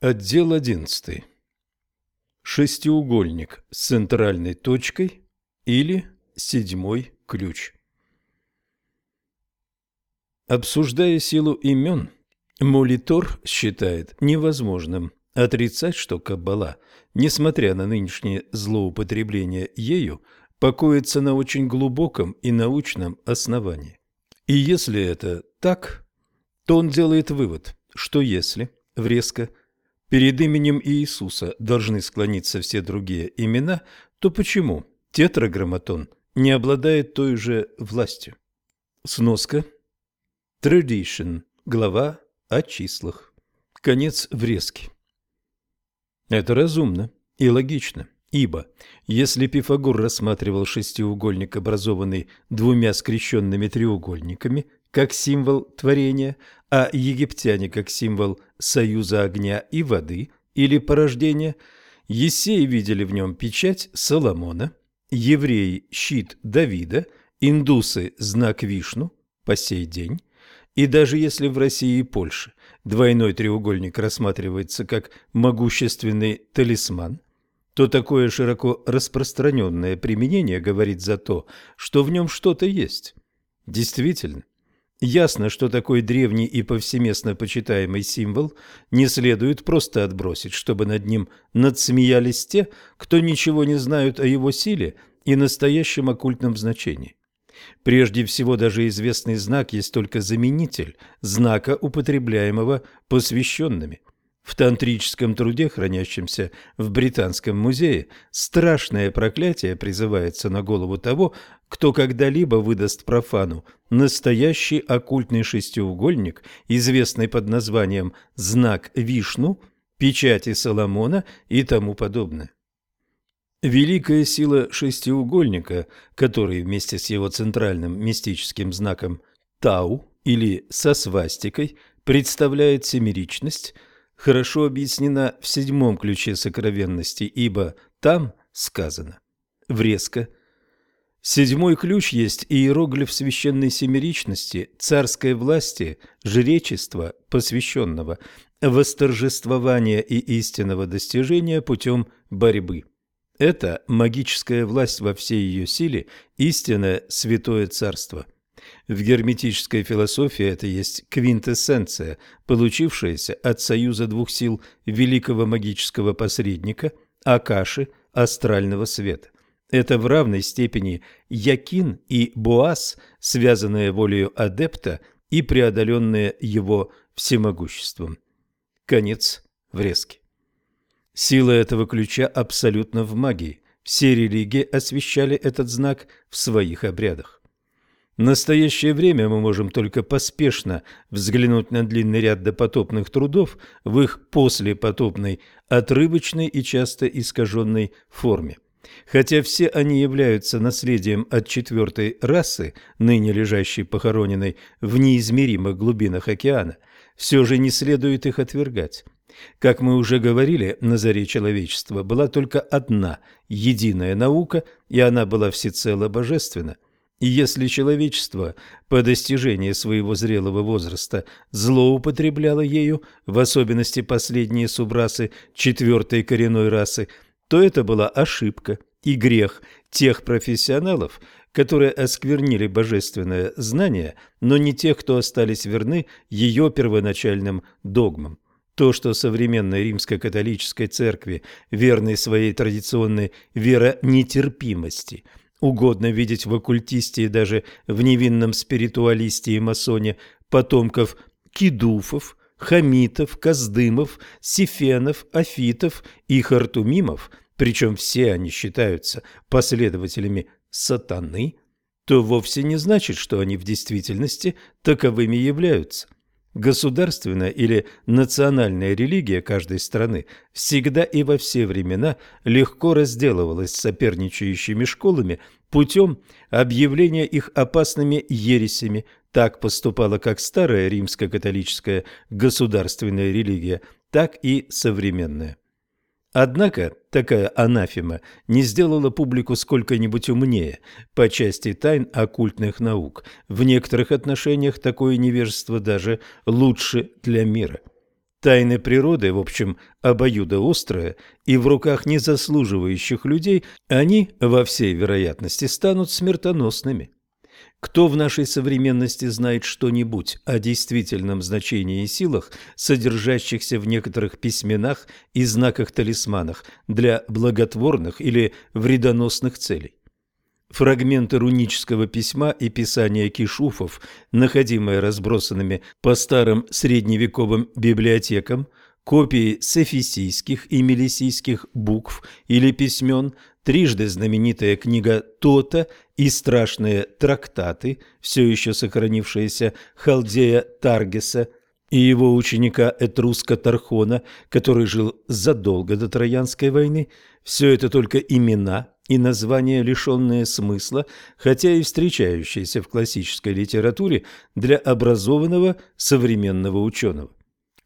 Отдел 11. Шестиугольник с центральной точкой или седьмой ключ. Обсуждая силу имен, Молитор считает невозможным отрицать, что Каббала, несмотря на нынешнее злоупотребление ею, покоится на очень глубоком и научном основании. И если это так, то он делает вывод, что если врезко перед именем Иисуса должны склониться все другие имена, то почему тетраграмматон не обладает той же властью? Сноска. Tradition. Глава о числах. Конец врезки. Это разумно и логично, ибо если Пифагор рассматривал шестиугольник, образованный двумя скрещенными треугольниками, как символ творения, а египтяне как символ союза огня и воды или порождения, Есеи видели в нем печать Соломона, евреи – щит Давида, индусы – знак Вишну по сей день, и даже если в России и Польше двойной треугольник рассматривается как могущественный талисман, то такое широко распространенное применение говорит за то, что в нем что-то есть. Действительно, Ясно, что такой древний и повсеместно почитаемый символ не следует просто отбросить, чтобы над ним надсмеялись те, кто ничего не знают о его силе и настоящем оккультном значении. Прежде всего, даже известный знак есть только заменитель знака, употребляемого посвященными. В тантрическом труде, хранящемся в Британском музее, страшное проклятие призывается на голову того, кто когда-либо выдаст профану настоящий оккультный шестиугольник, известный под названием «знак Вишну», «печати Соломона» и тому подобное. Великая сила шестиугольника, который вместе с его центральным мистическим знаком Тау или со свастикой представляет семеричность – хорошо объяснена в седьмом ключе сокровенности, ибо там сказано врезко. Седьмой ключ есть иероглиф священной семеричности, царской власти, жречества, посвященного, восторжествования и истинного достижения путем борьбы. Это магическая власть во всей ее силе, истинное святое царство – в герметической философии это есть квинтэссенция, получившаяся от союза двух сил великого магического посредника, Акаши, астрального света. Это в равной степени Якин и Боас, связанные волею адепта и преодоленные его всемогуществом. Конец врезки. Сила этого ключа абсолютно в магии. Все религии освещали этот знак в своих обрядах. В настоящее время мы можем только поспешно взглянуть на длинный ряд допотопных трудов в их послепотопной, отрывочной и часто искаженной форме. Хотя все они являются наследием от четвертой расы, ныне лежащей похороненной в неизмеримых глубинах океана, все же не следует их отвергать. Как мы уже говорили, на заре человечества была только одна единая наука, и она была всецело божественна – и если человечество по достижении своего зрелого возраста злоупотребляло ею, в особенности последние субрасы четвертой коренной расы, то это была ошибка и грех тех профессионалов, которые осквернили божественное знание, но не тех, кто остались верны ее первоначальным догмам. То, что современной римско-католической церкви, верной своей традиционной веронетерпимости – Угодно видеть в оккультисте и даже в невинном спиритуалисте и масоне потомков кидуфов, хамитов, каздымов, сифенов, афитов и хартумимов, причем все они считаются последователями сатаны, то вовсе не значит, что они в действительности таковыми являются. Государственная или национальная религия каждой страны всегда и во все времена легко разделывалась с соперничающими школами путем объявления их опасными ересями. Так поступала как старая римско-католическая государственная религия, так и современная. Однако такая анафема не сделала публику сколько-нибудь умнее по части тайн оккультных наук. В некоторых отношениях такое невежество даже лучше для мира. Тайны природы, в общем, обоюдоострые, и в руках незаслуживающих людей они, во всей вероятности, станут смертоносными. Кто в нашей современности знает что-нибудь о действительном значении и силах, содержащихся в некоторых письменах и знаках-талисманах для благотворных или вредоносных целей? Фрагменты рунического письма и писания кишуфов, находимые разбросанными по старым средневековым библиотекам, копии сефисийских и мелисийских букв или письмен, трижды знаменитая книга Тота и страшные трактаты, все еще сохранившиеся Халдея Таргеса и его ученика Этруска Тархона, который жил задолго до Троянской войны, все это только имена и названия, лишенные смысла, хотя и встречающиеся в классической литературе для образованного современного ученого.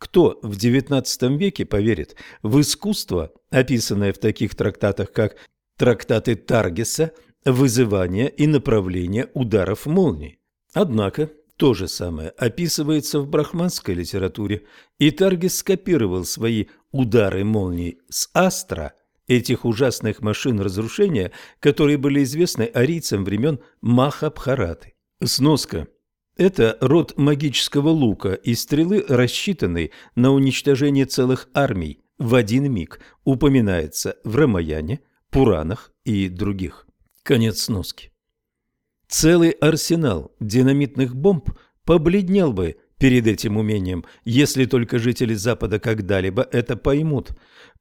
Кто в XIX веке поверит в искусство, описанное в таких трактатах, как трактаты Таргеса, вызывание и направление ударов молнии? Однако то же самое описывается в брахманской литературе, и Таргес скопировал свои удары молнии с астра – этих ужасных машин разрушения, которые были известны арийцам времен Махабхараты. Сноска. Это род магического лука и стрелы, рассчитанный на уничтожение целых армий в один миг, упоминается в Рамаяне, Пуранах и других. Конец сноски. Целый арсенал динамитных бомб побледнел бы перед этим умением, если только жители Запада когда-либо это поймут.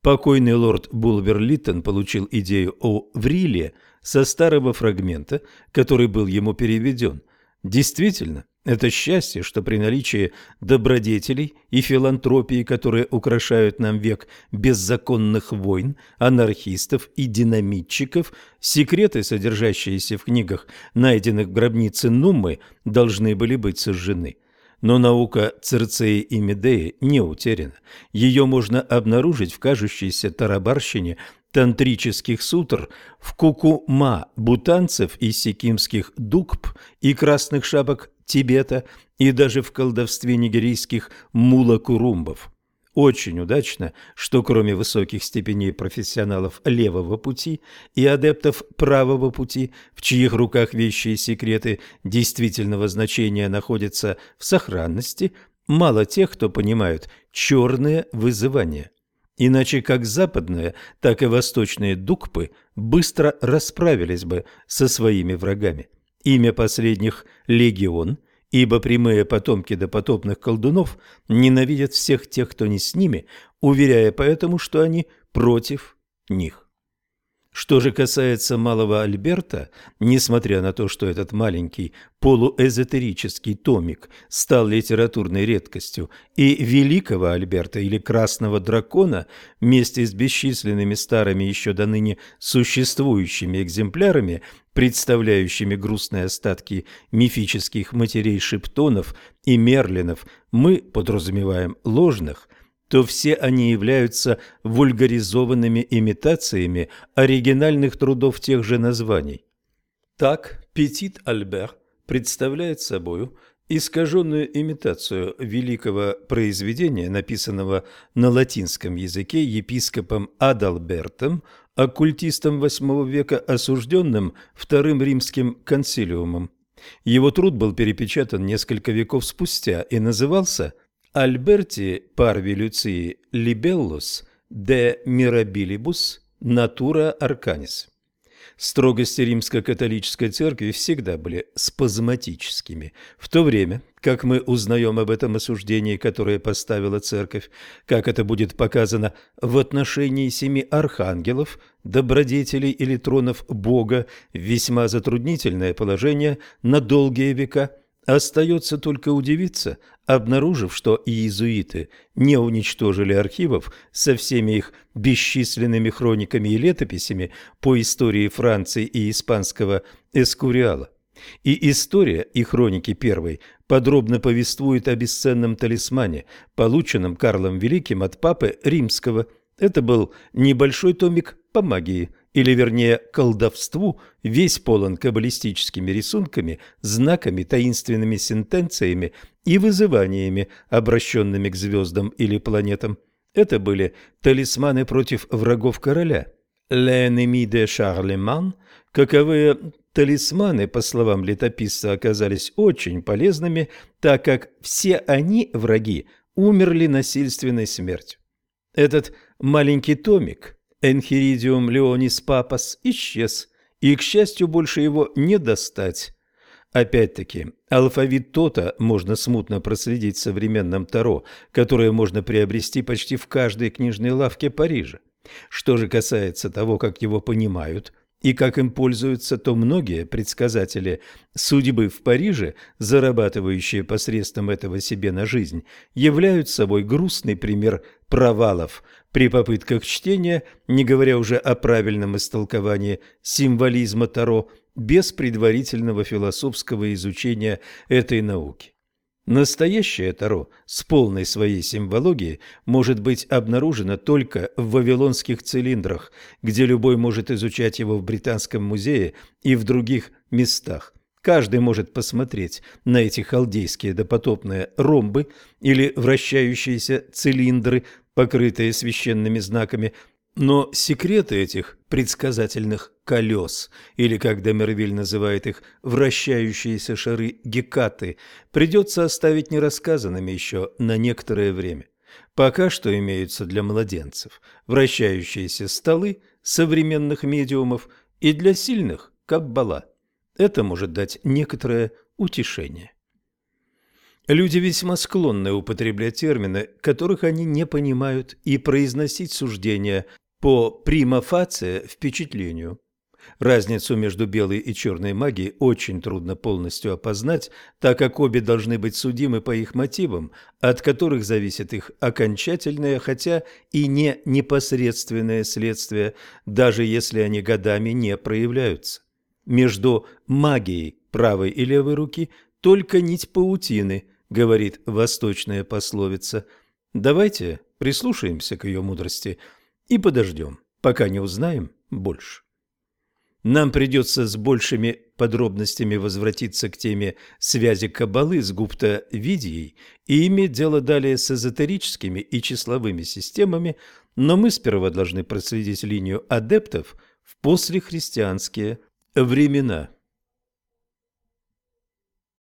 Покойный лорд Булвер-Литтон получил идею о Вриле со старого фрагмента, который был ему переведен. Действительно, это счастье, что при наличии добродетелей и филантропии, которые украшают нам век беззаконных войн, анархистов и динамитчиков, секреты, содержащиеся в книгах, найденных в гробнице Нуммы, должны были быть сожжены. Но наука Церцеи и Медеи не утеряна. Ее можно обнаружить в кажущейся тарабарщине тантрических сутр, в кукума бутанцев и сикимских дукб и красных шапок Тибета и даже в колдовстве нигерийских мулакурумбов. Очень удачно, что кроме высоких степеней профессионалов левого пути и адептов правого пути, в чьих руках вещи и секреты действительного значения находятся в сохранности, мало тех, кто понимают черное вызывание. Иначе как западные, так и восточные дукпы быстро расправились бы со своими врагами. Имя последних – Легион – ибо прямые потомки допотопных колдунов ненавидят всех тех, кто не с ними, уверяя поэтому, что они против них. Что же касается малого Альберта, несмотря на то, что этот маленький полуэзотерический томик стал литературной редкостью, и великого Альберта или красного дракона вместе с бесчисленными старыми еще до ныне существующими экземплярами представляющими грустные остатки мифических матерей шептонов и мерлинов, мы подразумеваем ложных, то все они являются вульгаризованными имитациями оригинальных трудов тех же названий. Так, Петит Альбер представляет собою искаженную имитацию великого произведения, написанного на латинском языке епископом Адалбертом оккультистом VIII века, осужденным Вторым Римским консилиумом. Его труд был перепечатан несколько веков спустя и назывался «Альберти Парви Люции Либеллус де Мирабилибус Натура Арканис». Строгости римско-католической церкви всегда были спазматическими, в то время, как мы узнаем об этом осуждении, которое поставила церковь, как это будет показано в отношении семи архангелов, добродетелей или тронов Бога, весьма затруднительное положение на долгие века – Остается только удивиться, обнаружив, что иезуиты не уничтожили архивов со всеми их бесчисленными хрониками и летописями по истории Франции и испанского Эскуриала. И история и хроники первой подробно повествуют о бесценном талисмане, полученном Карлом Великим от папы Римского. Это был небольшой томик по магии или вернее колдовству, весь полон каббалистическими рисунками, знаками, таинственными сентенциями и вызываниями, обращенными к звездам или планетам. Это были талисманы против врагов короля. «L'ennemi de Charlemagne», каковые талисманы, по словам летописца, оказались очень полезными, так как все они, враги, умерли насильственной смертью. Этот маленький томик Энхиридиум Леонис Папас исчез, и, к счастью, больше его не достать. Опять-таки, алфавит Тота можно смутно проследить в современном Таро, которое можно приобрести почти в каждой книжной лавке Парижа. Что же касается того, как его понимают и как им пользуются, то многие предсказатели судьбы в Париже, зарабатывающие посредством этого себе на жизнь, являются собой грустный пример провалов – при попытках чтения, не говоря уже о правильном истолковании символизма Таро, без предварительного философского изучения этой науки. Настоящее Таро с полной своей символогией может быть обнаружено только в вавилонских цилиндрах, где любой может изучать его в Британском музее и в других местах. Каждый может посмотреть на эти халдейские допотопные ромбы или вращающиеся цилиндры покрытые священными знаками, но секреты этих предсказательных колес, или, как Демервиль называет их, вращающиеся шары Гекаты, придется оставить нерассказанными еще на некоторое время. Пока что имеются для младенцев вращающиеся столы современных медиумов и для сильных – каббала. Это может дать некоторое утешение. Люди весьма склонны употреблять термины, которых они не понимают, и произносить суждения по прима фация впечатлению. Разницу между белой и черной магией очень трудно полностью опознать, так как обе должны быть судимы по их мотивам, от которых зависит их окончательное, хотя и не непосредственное следствие, даже если они годами не проявляются. Между магией правой и левой руки только нить паутины, говорит восточная пословица. Давайте прислушаемся к ее мудрости и подождем, пока не узнаем больше. Нам придется с большими подробностями возвратиться к теме связи Каббалы с Гупта-Видией и иметь дело далее с эзотерическими и числовыми системами, но мы сперва должны проследить линию адептов в послехристианские времена.